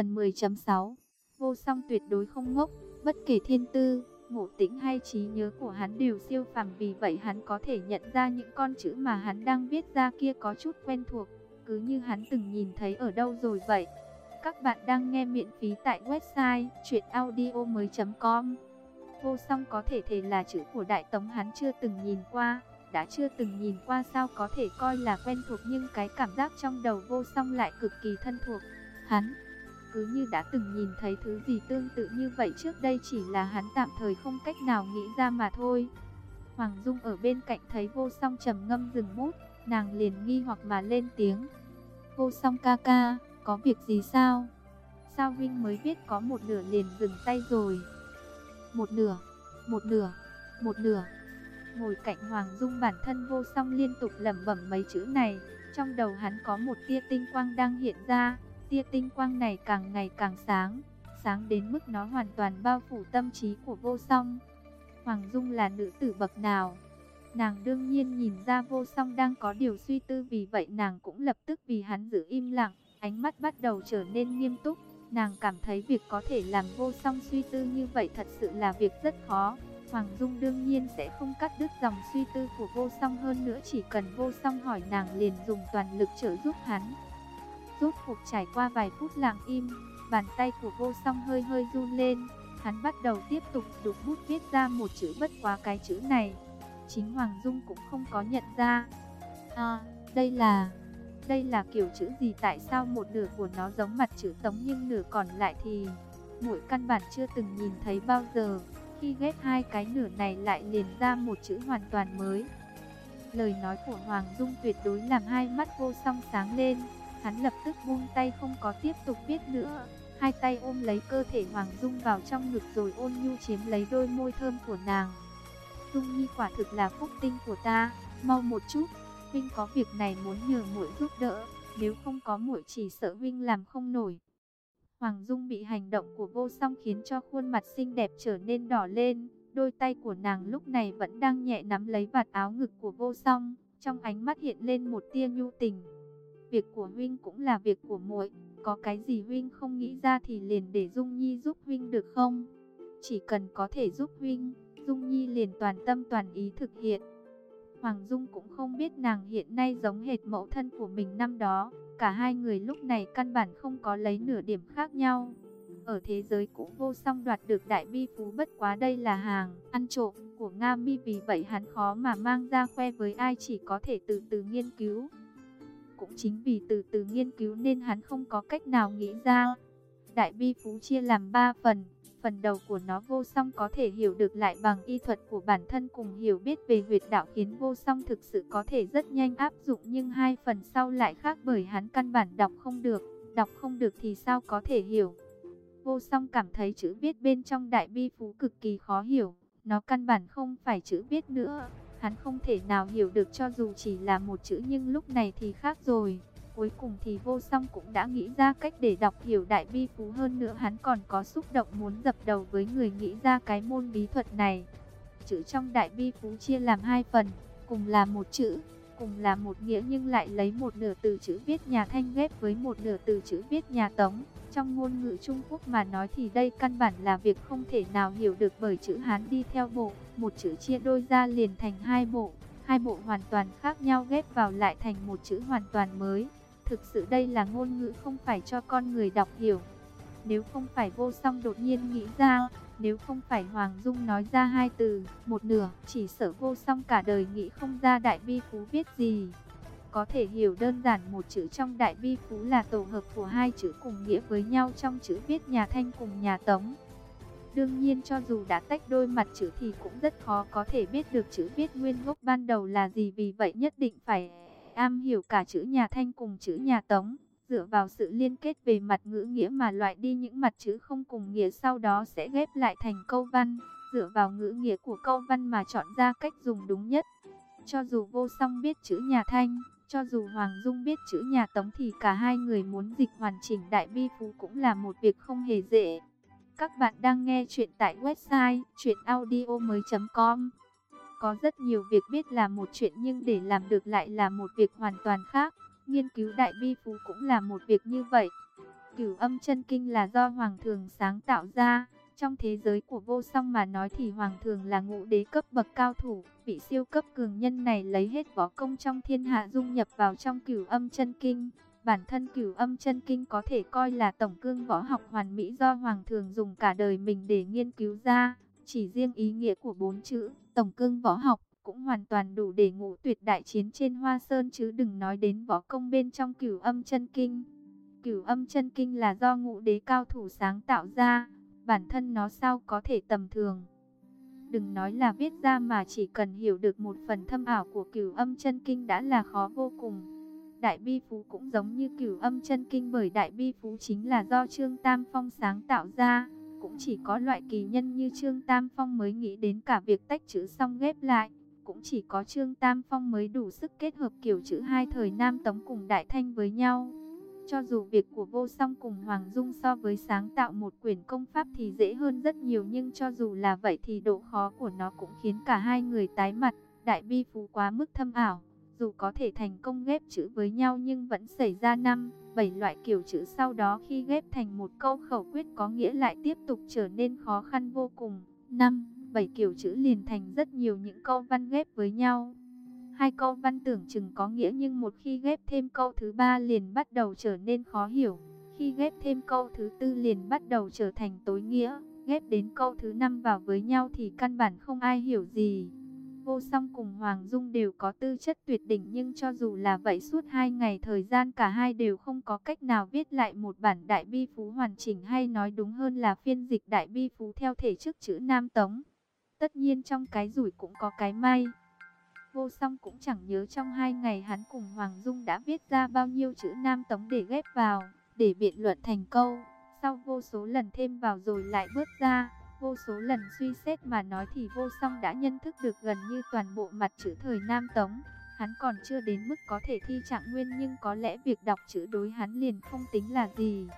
Phần 10.6 Vô song tuyệt đối không ngốc, bất kể thiên tư, ngộ tĩnh hay trí nhớ của hắn đều siêu phàm vì vậy hắn có thể nhận ra những con chữ mà hắn đang viết ra kia có chút quen thuộc, cứ như hắn từng nhìn thấy ở đâu rồi vậy. Các bạn đang nghe miễn phí tại website chuyenaudio.com Vô song có thể thể là chữ của Đại Tống hắn chưa từng nhìn qua, đã chưa từng nhìn qua sao có thể coi là quen thuộc nhưng cái cảm giác trong đầu vô song lại cực kỳ thân thuộc. Hắn cứ như đã từng nhìn thấy thứ gì tương tự như vậy trước đây chỉ là hắn tạm thời không cách nào nghĩ ra mà thôi. Hoàng Dung ở bên cạnh thấy vô song trầm ngâm dừng bút, nàng liền nghi hoặc mà lên tiếng. Vô song ca ca, có việc gì sao? Sao Vinh mới viết có một nửa liền dừng tay rồi? Một nửa, một nửa, một nửa. Ngồi cạnh Hoàng Dung bản thân vô song liên tục lẩm bẩm mấy chữ này, trong đầu hắn có một tia tinh quang đang hiện ra, tia tinh quang này càng ngày càng sáng, sáng đến mức nó hoàn toàn bao phủ tâm trí của vô song. Hoàng Dung là nữ tử bậc nào? Nàng đương nhiên nhìn ra vô song đang có điều suy tư vì vậy nàng cũng lập tức vì hắn giữ im lặng, ánh mắt bắt đầu trở nên nghiêm túc. Nàng cảm thấy việc có thể làm vô song suy tư như vậy thật sự là việc rất khó. Hoàng Dung đương nhiên sẽ không cắt đứt dòng suy tư của vô song hơn nữa chỉ cần vô song hỏi nàng liền dùng toàn lực trợ giúp hắn. Rốt cuộc trải qua vài phút lặng im, bàn tay của vô song hơi hơi run lên, hắn bắt đầu tiếp tục đục bút viết ra một chữ bất quá cái chữ này. Chính Hoàng Dung cũng không có nhận ra. À, đây là... Đây là kiểu chữ gì tại sao một nửa của nó giống mặt chữ tống nhưng nửa còn lại thì... Mỗi căn bản chưa từng nhìn thấy bao giờ. Khi ghép hai cái nửa này lại liền ra một chữ hoàn toàn mới. Lời nói của Hoàng Dung tuyệt đối làm hai mắt vô song sáng lên. Hắn lập tức buông tay không có tiếp tục viết nữa. Hai tay ôm lấy cơ thể Hoàng Dung vào trong ngực rồi ôn nhu chiếm lấy đôi môi thơm của nàng. Dung Nhi quả thực là phúc tinh của ta, mau một chút, Vinh có việc này muốn nhờ muội giúp đỡ, nếu không có muội chỉ sợ Vinh làm không nổi. Hoàng Dung bị hành động của vô song khiến cho khuôn mặt xinh đẹp trở nên đỏ lên, đôi tay của nàng lúc này vẫn đang nhẹ nắm lấy vạt áo ngực của vô song, trong ánh mắt hiện lên một tia nhu tình. Việc của huynh cũng là việc của muội, có cái gì huynh không nghĩ ra thì liền để Dung Nhi giúp huynh được không? Chỉ cần có thể giúp huynh, Dung Nhi liền toàn tâm toàn ý thực hiện. Hoàng Dung cũng không biết nàng hiện nay giống hệt mẫu thân của mình năm đó, cả hai người lúc này căn bản không có lấy nửa điểm khác nhau. Ở thế giới cũ vô song đoạt được đại bi phú bất quá đây là hàng ăn trộm của Nga Mi vì vậy hắn khó mà mang ra khoe với ai chỉ có thể từ từ nghiên cứu. Cũng chính vì từ từ nghiên cứu nên hắn không có cách nào nghĩ ra. Đại bi phú chia làm 3 phần, phần đầu của nó vô song có thể hiểu được lại bằng y thuật của bản thân cùng hiểu biết về huyệt đạo khiến vô song thực sự có thể rất nhanh áp dụng nhưng hai phần sau lại khác bởi hắn căn bản đọc không được, đọc không được thì sao có thể hiểu. Vô song cảm thấy chữ viết bên trong đại bi phú cực kỳ khó hiểu, nó căn bản không phải chữ viết nữa, hắn không thể nào hiểu được cho dù chỉ là một chữ nhưng lúc này thì khác rồi. Cuối cùng thì vô song cũng đã nghĩ ra cách để đọc hiểu đại bi phú hơn nữa hắn còn có xúc động muốn dập đầu với người nghĩ ra cái môn bí thuật này. Chữ trong đại bi phú chia làm hai phần, cùng là một chữ, cùng là một nghĩa nhưng lại lấy một nửa từ chữ viết nhà Thanh ghép với một nửa từ chữ viết nhà Tống. Trong ngôn ngữ Trung Quốc mà nói thì đây căn bản là việc không thể nào hiểu được bởi chữ Hán đi theo bộ, một chữ chia đôi ra liền thành hai bộ, hai bộ hoàn toàn khác nhau ghép vào lại thành một chữ hoàn toàn mới. Thực sự đây là ngôn ngữ không phải cho con người đọc hiểu. Nếu không phải vô song đột nhiên nghĩ ra, nếu không phải Hoàng Dung nói ra hai từ, một nửa, chỉ sợ vô song cả đời nghĩ không ra đại bi phú viết gì. Có thể hiểu đơn giản một chữ trong đại bi phú là tổ hợp của hai chữ cùng nghĩa với nhau trong chữ viết nhà Thanh cùng nhà Tống. Đương nhiên cho dù đã tách đôi mặt chữ thì cũng rất khó có thể biết được chữ viết nguyên gốc ban đầu là gì vì vậy nhất định phải am hiểu cả chữ nhà Thanh cùng chữ nhà Tống, dựa vào sự liên kết về mặt ngữ nghĩa mà loại đi những mặt chữ không cùng nghĩa sau đó sẽ ghép lại thành câu văn, dựa vào ngữ nghĩa của câu văn mà chọn ra cách dùng đúng nhất. Cho dù vô song biết chữ nhà Thanh, cho dù Hoàng Dung biết chữ nhà Tống thì cả hai người muốn dịch hoàn chỉnh Đại Bi Phú cũng là một việc không hề dễ. Các bạn đang nghe chuyện tại website chuyenaudio.com có rất nhiều việc biết là một chuyện nhưng để làm được lại là một việc hoàn toàn khác. Nghiên cứu đại bi phú cũng là một việc như vậy. cửu âm chân kinh là do Hoàng thường sáng tạo ra. Trong thế giới của vô song mà nói thì Hoàng thường là ngũ đế cấp bậc cao thủ. Vị siêu cấp cường nhân này lấy hết võ công trong thiên hạ dung nhập vào trong cửu âm chân kinh. Bản thân cửu âm chân kinh có thể coi là tổng cương võ học hoàn mỹ do Hoàng thường dùng cả đời mình để nghiên cứu ra. Chỉ riêng ý nghĩa của bốn chữ, tổng cương võ học, cũng hoàn toàn đủ để ngũ tuyệt đại chiến trên hoa sơn chứ đừng nói đến võ công bên trong cửu âm chân kinh. Cửu âm chân kinh là do ngũ đế cao thủ sáng tạo ra, bản thân nó sao có thể tầm thường. Đừng nói là viết ra mà chỉ cần hiểu được một phần thâm ảo của cửu âm chân kinh đã là khó vô cùng. Đại bi phú cũng giống như cửu âm chân kinh bởi đại bi phú chính là do Trương Tam Phong sáng tạo ra. Cũng chỉ có loại kỳ nhân như Trương Tam Phong mới nghĩ đến cả việc tách chữ xong ghép lại. Cũng chỉ có Trương Tam Phong mới đủ sức kết hợp kiểu chữ hai thời Nam Tống cùng Đại Thanh với nhau. Cho dù việc của vô song cùng Hoàng Dung so với sáng tạo một quyển công pháp thì dễ hơn rất nhiều nhưng cho dù là vậy thì độ khó của nó cũng khiến cả hai người tái mặt. Đại bi phú quá mức thâm ảo, dù có thể thành công ghép chữ với nhau nhưng vẫn xảy ra năm, bảy loại kiểu chữ sau đó khi ghép thành một câu khẩu quyết có nghĩa lại tiếp tục trở nên khó khăn vô cùng. Năm, bảy kiểu chữ liền thành rất nhiều những câu văn ghép với nhau. Hai câu văn tưởng chừng có nghĩa nhưng một khi ghép thêm câu thứ ba liền bắt đầu trở nên khó hiểu. Khi ghép thêm câu thứ tư liền bắt đầu trở thành tối nghĩa. Ghép đến câu thứ năm vào với nhau thì căn bản không ai hiểu gì. Vô song cùng Hoàng Dung đều có tư chất tuyệt đỉnh nhưng cho dù là vậy suốt hai ngày thời gian cả hai đều không có cách nào viết lại một bản đại bi phú hoàn chỉnh hay nói đúng hơn là phiên dịch đại bi phú theo thể chức chữ Nam Tống. Tất nhiên trong cái rủi cũng có cái may. Vô song cũng chẳng nhớ trong hai ngày hắn cùng Hoàng Dung đã viết ra bao nhiêu chữ Nam Tống để ghép vào, để biện luận thành câu. Sau vô số lần thêm vào rồi lại bớt ra, vô số lần suy xét mà nói thì vô song đã nhân thức được gần như toàn bộ mặt chữ thời Nam Tống. Hắn còn chưa đến mức có thể thi trạng nguyên nhưng có lẽ việc đọc chữ đối hắn liền không tính là gì.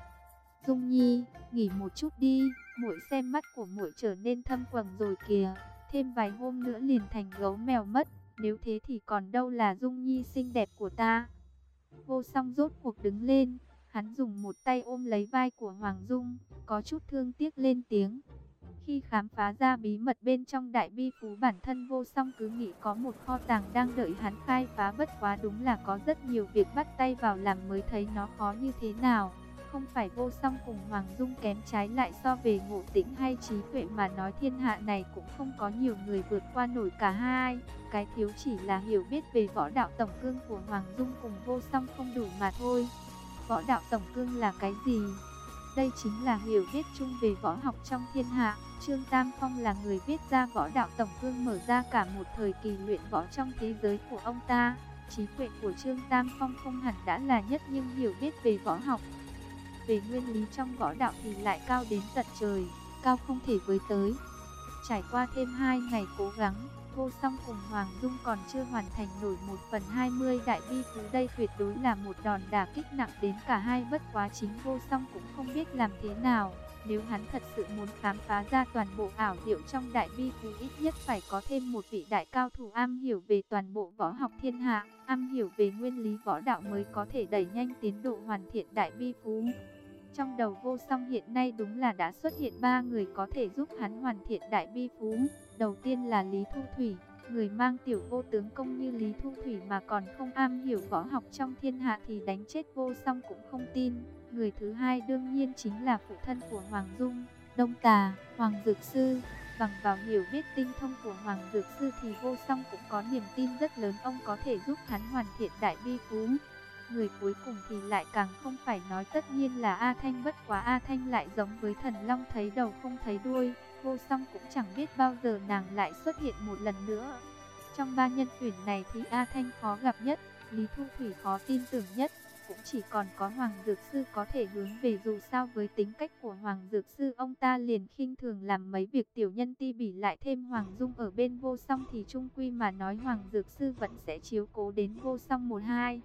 Dung Nhi, nghỉ một chút đi, muội xem mắt của muội trở nên thâm quầng rồi kìa, thêm vài hôm nữa liền thành gấu mèo mất. Nếu thế thì còn đâu là Dung Nhi xinh đẹp của ta. Vô song rốt cuộc đứng lên, hắn dùng một tay ôm lấy vai của Hoàng Dung, có chút thương tiếc lên tiếng. Khi khám phá ra bí mật bên trong đại bi phú bản thân vô song cứ nghĩ có một kho tàng đang đợi hắn khai phá bất quá đúng là có rất nhiều việc bắt tay vào làm mới thấy nó khó như thế nào. Không phải vô song cùng Hoàng Dung kém trái lại so về ngộ tĩnh hay trí tuệ mà nói thiên hạ này cũng không có nhiều người vượt qua nổi cả hai. Cái thiếu chỉ là hiểu biết về võ đạo tổng cương của Hoàng Dung cùng vô song không đủ mà thôi. Võ đạo tổng cương là cái gì? Đây chính là hiểu biết chung về võ học trong thiên hạ. Trương Tam Phong là người viết ra võ đạo tổng cương mở ra cả một thời kỳ luyện võ trong thế giới của ông ta. Trí tuệ của Trương Tam Phong không hẳn đã là nhất nhưng hiểu biết về võ học về nguyên lý trong võ đạo thì lại cao đến tận trời, cao không thể với tới. Trải qua thêm 2 ngày cố gắng, Vô Song cùng Hoàng Dung còn chưa hoàn thành nổi một phần 20 đại bi phú đây tuyệt đối là một đòn đả kích nặng đến cả hai bất quá chính Vô Song cũng không biết làm thế nào. Nếu hắn thật sự muốn khám phá ra toàn bộ ảo diệu trong đại bi phú ít nhất phải có thêm một vị đại cao thủ am hiểu về toàn bộ võ học thiên hạ, am hiểu về nguyên lý võ đạo mới có thể đẩy nhanh tiến độ hoàn thiện đại bi phú. Trong đầu vô song hiện nay đúng là đã xuất hiện ba người có thể giúp hắn hoàn thiện đại bi phú. Đầu tiên là Lý Thu Thủy, người mang tiểu vô tướng công như Lý Thu Thủy mà còn không am hiểu võ học trong thiên hạ thì đánh chết vô song cũng không tin. Người thứ hai đương nhiên chính là phụ thân của Hoàng Dung, Đông Tà, Hoàng Dược Sư. Bằng vào hiểu biết tinh thông của Hoàng Dược Sư thì vô song cũng có niềm tin rất lớn ông có thể giúp hắn hoàn thiện đại bi phú. Người cuối cùng thì lại càng không phải nói tất nhiên là A Thanh bất quá A Thanh lại giống với thần long thấy đầu không thấy đuôi. Vô song cũng chẳng biết bao giờ nàng lại xuất hiện một lần nữa. Trong ba nhân tuyển này thì A Thanh khó gặp nhất, Lý Thu Thủy khó tin tưởng nhất. Cũng chỉ còn có Hoàng Dược Sư có thể hướng về dù sao với tính cách của Hoàng Dược Sư ông ta liền khinh thường làm mấy việc tiểu nhân ti bỉ lại thêm Hoàng Dung ở bên vô song thì trung quy mà nói Hoàng Dược Sư vẫn sẽ chiếu cố đến vô song một hai.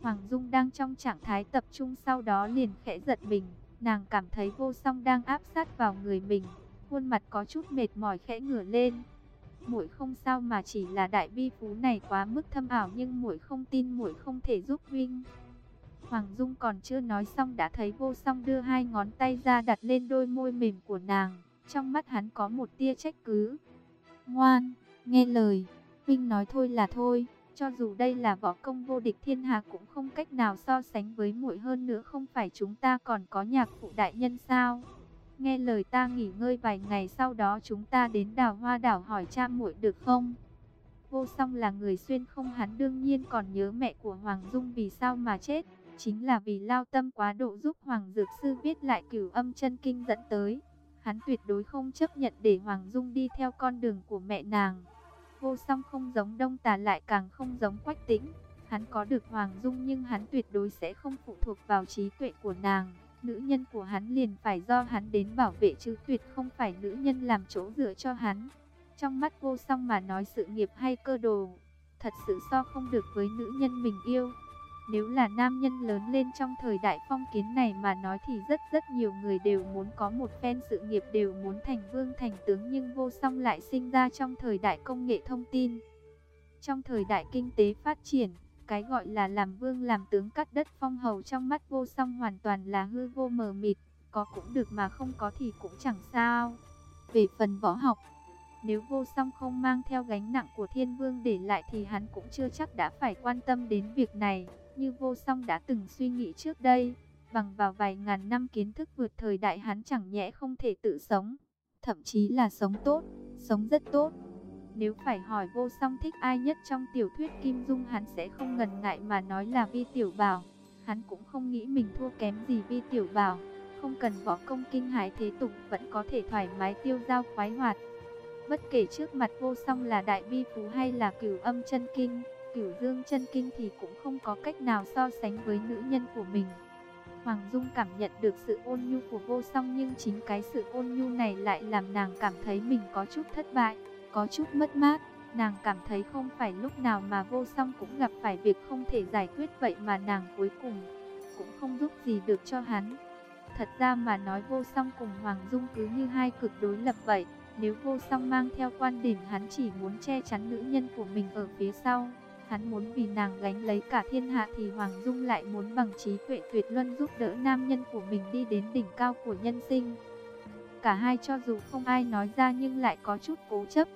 Hoàng Dung đang trong trạng thái tập trung sau đó liền khẽ giật mình, nàng cảm thấy vô song đang áp sát vào người mình, khuôn mặt có chút mệt mỏi khẽ ngửa lên. Muội không sao mà chỉ là đại bi phú này quá mức thâm ảo nhưng muội không tin muội không thể giúp huynh. Hoàng Dung còn chưa nói xong đã thấy vô song đưa hai ngón tay ra đặt lên đôi môi mềm của nàng. Trong mắt hắn có một tia trách cứ. Ngoan, nghe lời, Vinh nói thôi là thôi. Cho dù đây là võ công vô địch thiên hạ cũng không cách nào so sánh với muội hơn nữa không phải chúng ta còn có nhạc phụ đại nhân sao? Nghe lời ta nghỉ ngơi vài ngày sau đó chúng ta đến đào hoa đảo hỏi cha muội được không? Vô song là người xuyên không hắn đương nhiên còn nhớ mẹ của Hoàng Dung vì sao mà chết. Chính là vì lao tâm quá độ giúp Hoàng Dược Sư viết lại cửu âm chân kinh dẫn tới. Hắn tuyệt đối không chấp nhận để Hoàng Dung đi theo con đường của mẹ nàng. Vô song không giống đông tà lại càng không giống quách tĩnh. Hắn có được Hoàng Dung nhưng hắn tuyệt đối sẽ không phụ thuộc vào trí tuệ của nàng. Nữ nhân của hắn liền phải do hắn đến bảo vệ chứ tuyệt không phải nữ nhân làm chỗ dựa cho hắn. Trong mắt vô song mà nói sự nghiệp hay cơ đồ, thật sự so không được với nữ nhân mình yêu. Nếu là nam nhân lớn lên trong thời đại phong kiến này mà nói thì rất rất nhiều người đều muốn có một phen sự nghiệp đều muốn thành vương thành tướng nhưng vô song lại sinh ra trong thời đại công nghệ thông tin. Trong thời đại kinh tế phát triển, cái gọi là làm vương làm tướng cắt đất phong hầu trong mắt vô song hoàn toàn là hư vô mờ mịt, có cũng được mà không có thì cũng chẳng sao. Về phần võ học, nếu vô song không mang theo gánh nặng của thiên vương để lại thì hắn cũng chưa chắc đã phải quan tâm đến việc này. Như vô song đã từng suy nghĩ trước đây, bằng vào vài ngàn năm kiến thức vượt thời đại hắn chẳng nhẽ không thể tự sống. Thậm chí là sống tốt, sống rất tốt. Nếu phải hỏi vô song thích ai nhất trong tiểu thuyết Kim Dung hắn sẽ không ngần ngại mà nói là Vi Tiểu Bảo. Hắn cũng không nghĩ mình thua kém gì Vi Tiểu Bảo. Không cần võ công kinh hãi thế tục vẫn có thể thoải mái tiêu giao khoái hoạt. Bất kể trước mặt vô song là đại bi phú hay là cửu âm chân kinh, cửu dương chân kinh thì cũng không có cách nào so sánh với nữ nhân của mình. Hoàng Dung cảm nhận được sự ôn nhu của vô song nhưng chính cái sự ôn nhu này lại làm nàng cảm thấy mình có chút thất bại, có chút mất mát. Nàng cảm thấy không phải lúc nào mà vô song cũng gặp phải việc không thể giải quyết vậy mà nàng cuối cùng cũng không giúp gì được cho hắn. Thật ra mà nói vô song cùng Hoàng Dung cứ như hai cực đối lập vậy. Nếu vô song mang theo quan điểm hắn chỉ muốn che chắn nữ nhân của mình ở phía sau, hắn muốn vì nàng gánh lấy cả thiên hạ thì Hoàng Dung lại muốn bằng trí tuệ tuyệt luân giúp đỡ nam nhân của mình đi đến đỉnh cao của nhân sinh. Cả hai cho dù không ai nói ra nhưng lại có chút cố chấp.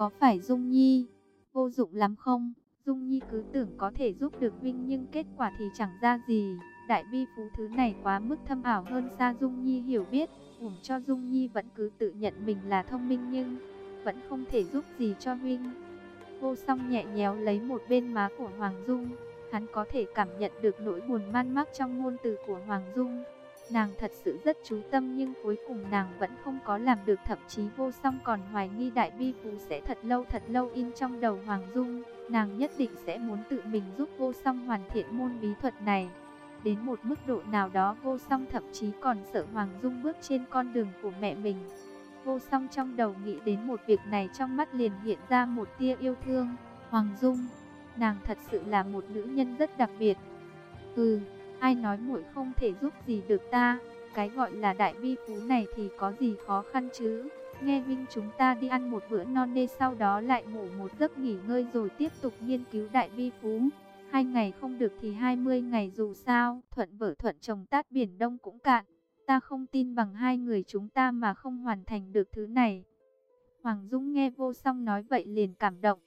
Có phải Dung Nhi vô dụng lắm không? Dung Nhi cứ tưởng có thể giúp được Vinh nhưng kết quả thì chẳng ra gì. Đại bi phú thứ này quá mức thâm ảo hơn xa Dung Nhi hiểu biết ủng cho Dung Nhi vẫn cứ tự nhận mình là thông minh nhưng vẫn không thể giúp gì cho Huynh. Vô song nhẹ nhéo lấy một bên má của Hoàng Dung, hắn có thể cảm nhận được nỗi buồn man mác trong ngôn từ của Hoàng Dung. Nàng thật sự rất chú tâm nhưng cuối cùng nàng vẫn không có làm được thậm chí vô song còn hoài nghi đại bi phú sẽ thật lâu thật lâu in trong đầu Hoàng Dung. Nàng nhất định sẽ muốn tự mình giúp vô song hoàn thiện môn bí thuật này. Đến một mức độ nào đó vô song thậm chí còn sợ Hoàng Dung bước trên con đường của mẹ mình. Vô song trong đầu nghĩ đến một việc này trong mắt liền hiện ra một tia yêu thương. Hoàng Dung, nàng thật sự là một nữ nhân rất đặc biệt. Ừ, ai nói muội không thể giúp gì được ta, cái gọi là đại bi phú này thì có gì khó khăn chứ. Nghe Vinh chúng ta đi ăn một bữa non nê sau đó lại ngủ một giấc nghỉ ngơi rồi tiếp tục nghiên cứu đại bi phú. Hai ngày không được thì 20 ngày dù sao, thuận vợ thuận chồng tát biển đông cũng cạn. Ta không tin bằng hai người chúng ta mà không hoàn thành được thứ này. Hoàng Dung nghe vô song nói vậy liền cảm động.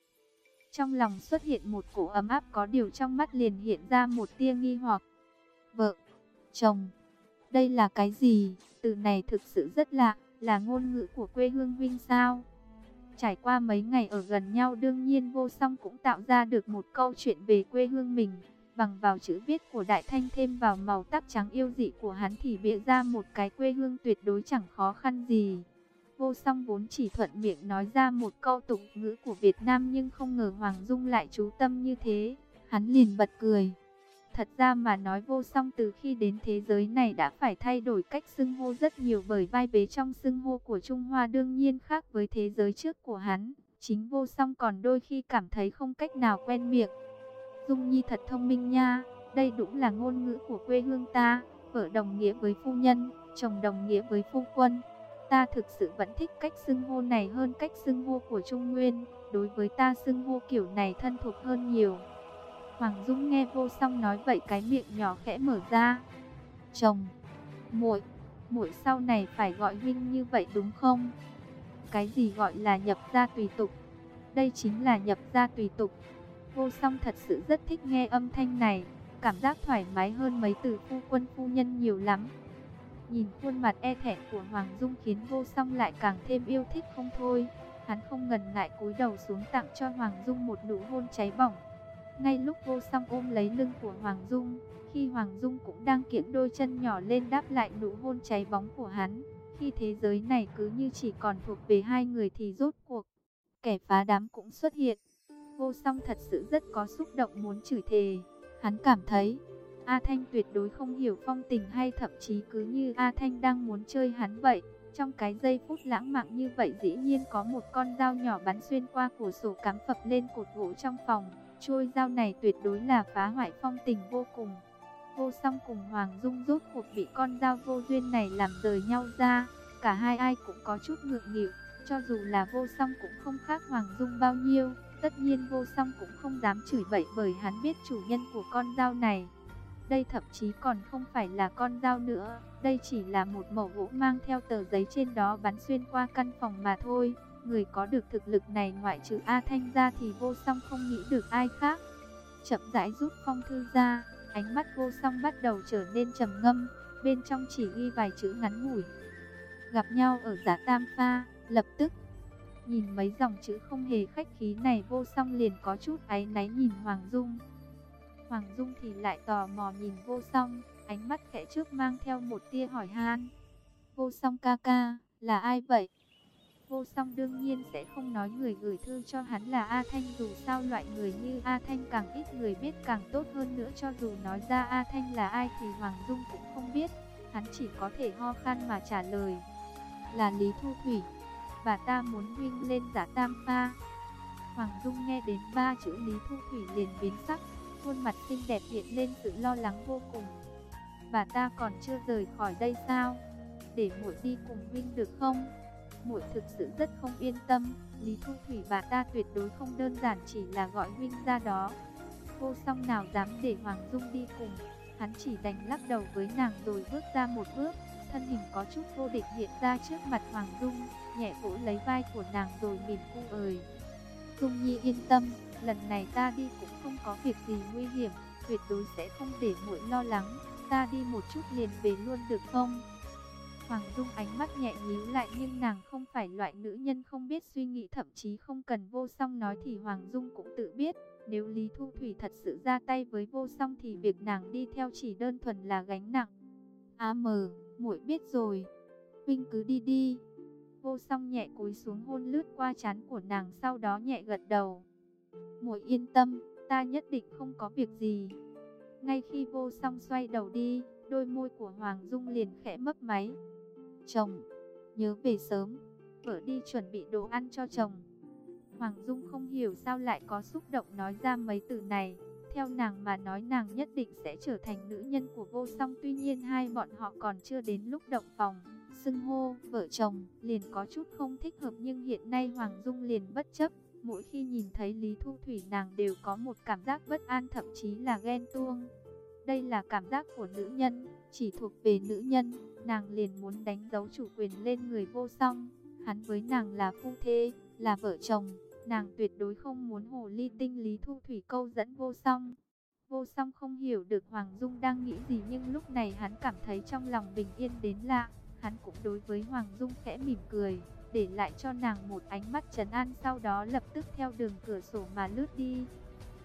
Trong lòng xuất hiện một cổ ấm áp có điều trong mắt liền hiện ra một tia nghi hoặc. Vợ, chồng, đây là cái gì? Từ này thực sự rất lạ, là ngôn ngữ của quê hương Vinh sao? Trải qua mấy ngày ở gần nhau đương nhiên vô song cũng tạo ra được một câu chuyện về quê hương mình. Bằng vào chữ viết của Đại Thanh thêm vào màu tóc trắng yêu dị của hắn thì bịa ra một cái quê hương tuyệt đối chẳng khó khăn gì. Vô song vốn chỉ thuận miệng nói ra một câu tục ngữ của Việt Nam nhưng không ngờ Hoàng Dung lại chú tâm như thế. Hắn liền bật cười. Thật ra mà nói vô song từ khi đến thế giới này đã phải thay đổi cách xưng hô rất nhiều bởi vai vế trong xưng hô của Trung Hoa đương nhiên khác với thế giới trước của hắn. Chính vô song còn đôi khi cảm thấy không cách nào quen miệng. Dung Nhi thật thông minh nha, đây đúng là ngôn ngữ của quê hương ta, vợ đồng nghĩa với phu nhân, chồng đồng nghĩa với phu quân. Ta thực sự vẫn thích cách xưng hô này hơn cách xưng hô của Trung Nguyên, đối với ta xưng hô kiểu này thân thuộc hơn nhiều. Hoàng Dung nghe vô song nói vậy cái miệng nhỏ khẽ mở ra. Chồng, muội, muội sau này phải gọi huynh như vậy đúng không? Cái gì gọi là nhập gia tùy tục? Đây chính là nhập gia tùy tục. Vô song thật sự rất thích nghe âm thanh này, cảm giác thoải mái hơn mấy từ phu quân phu nhân nhiều lắm. Nhìn khuôn mặt e thẹn của Hoàng Dung khiến vô song lại càng thêm yêu thích không thôi. Hắn không ngần ngại cúi đầu xuống tặng cho Hoàng Dung một nụ hôn cháy bỏng. Ngay lúc vô song ôm lấy lưng của Hoàng Dung, khi Hoàng Dung cũng đang kiễng đôi chân nhỏ lên đáp lại nụ hôn cháy bóng của hắn, khi thế giới này cứ như chỉ còn thuộc về hai người thì rốt cuộc, kẻ phá đám cũng xuất hiện. Vô song thật sự rất có xúc động muốn chửi thề, hắn cảm thấy A Thanh tuyệt đối không hiểu phong tình hay thậm chí cứ như A Thanh đang muốn chơi hắn vậy. Trong cái giây phút lãng mạn như vậy dĩ nhiên có một con dao nhỏ bắn xuyên qua cửa sổ cắm phập lên cột gỗ trong phòng. Trôi dao này tuyệt đối là phá hoại phong tình vô cùng. Vô song cùng Hoàng Dung rốt cuộc bị con dao vô duyên này làm rời nhau ra. Cả hai ai cũng có chút ngượng nghịu, cho dù là vô song cũng không khác Hoàng Dung bao nhiêu. Tất nhiên vô song cũng không dám chửi bậy bởi hắn biết chủ nhân của con dao này. Đây thậm chí còn không phải là con dao nữa, đây chỉ là một mẩu gỗ mang theo tờ giấy trên đó bắn xuyên qua căn phòng mà thôi. Người có được thực lực này ngoại trừ A Thanh ra thì vô song không nghĩ được ai khác. Chậm rãi rút phong thư ra, ánh mắt vô song bắt đầu trở nên trầm ngâm, bên trong chỉ ghi vài chữ ngắn ngủi. Gặp nhau ở giả tam pha, lập tức. Nhìn mấy dòng chữ không hề khách khí này vô song liền có chút áy náy nhìn Hoàng Dung. Hoàng Dung thì lại tò mò nhìn vô song, ánh mắt khẽ trước mang theo một tia hỏi han. Vô song ca ca, là ai vậy? Vô song đương nhiên sẽ không nói người gửi thư cho hắn là A Thanh dù sao loại người như A Thanh càng ít người biết càng tốt hơn nữa cho dù nói ra A Thanh là ai thì Hoàng Dung cũng không biết. Hắn chỉ có thể ho khan mà trả lời. Là Lý Thu Thủy, và ta muốn huynh lên giả tam pha. Hoàng Dung nghe đến ba chữ Lý Thu Thủy liền biến sắc, khuôn mặt xinh đẹp hiện lên sự lo lắng vô cùng. Bà ta còn chưa rời khỏi đây sao? Để muội đi cùng huynh được không? Muội thực sự rất không yên tâm, Lý Thu Thủy và ta tuyệt đối không đơn giản chỉ là gọi huynh ra đó. Cô song nào dám để Hoàng Dung đi cùng, hắn chỉ đành lắc đầu với nàng rồi bước ra một bước, thân hình có chút vô định hiện ra trước mặt Hoàng Dung, nhẹ vỗ lấy vai của nàng rồi mỉm cu ời. Dung Nhi yên tâm, lần này ta đi cũng không có việc gì nguy hiểm, tuyệt đối sẽ không để muội lo lắng, ta đi một chút liền về luôn được không? Hoàng Dung ánh mắt nhẹ nhíu lại nhưng nàng không phải loại nữ nhân không biết suy nghĩ thậm chí không cần vô song nói thì Hoàng Dung cũng tự biết. Nếu Lý Thu Thủy thật sự ra tay với vô song thì việc nàng đi theo chỉ đơn thuần là gánh nặng. Á mờ, muội biết rồi. Vinh cứ đi đi. Vô song nhẹ cúi xuống hôn lướt qua trán của nàng sau đó nhẹ gật đầu. Muội yên tâm, ta nhất định không có việc gì. Ngay khi vô song xoay đầu đi, đôi môi của Hoàng Dung liền khẽ mấp máy. Chồng, nhớ về sớm, vợ đi chuẩn bị đồ ăn cho chồng. Hoàng Dung không hiểu sao lại có xúc động nói ra mấy từ này. Theo nàng mà nói nàng nhất định sẽ trở thành nữ nhân của vô song tuy nhiên hai bọn họ còn chưa đến lúc động phòng. Xưng hô, vợ chồng, liền có chút không thích hợp nhưng hiện nay Hoàng Dung liền bất chấp. Mỗi khi nhìn thấy Lý Thu Thủy nàng đều có một cảm giác bất an thậm chí là ghen tuông. Đây là cảm giác của nữ nhân, chỉ thuộc về nữ nhân, nàng liền muốn đánh dấu chủ quyền lên người vô song. Hắn với nàng là phu thê, là vợ chồng, nàng tuyệt đối không muốn hồ ly tinh Lý Thu Thủy câu dẫn vô song. Vô song không hiểu được Hoàng Dung đang nghĩ gì nhưng lúc này hắn cảm thấy trong lòng bình yên đến lạ. Hắn cũng đối với Hoàng Dung khẽ mỉm cười, để lại cho nàng một ánh mắt trấn an sau đó lập tức theo đường cửa sổ mà lướt đi.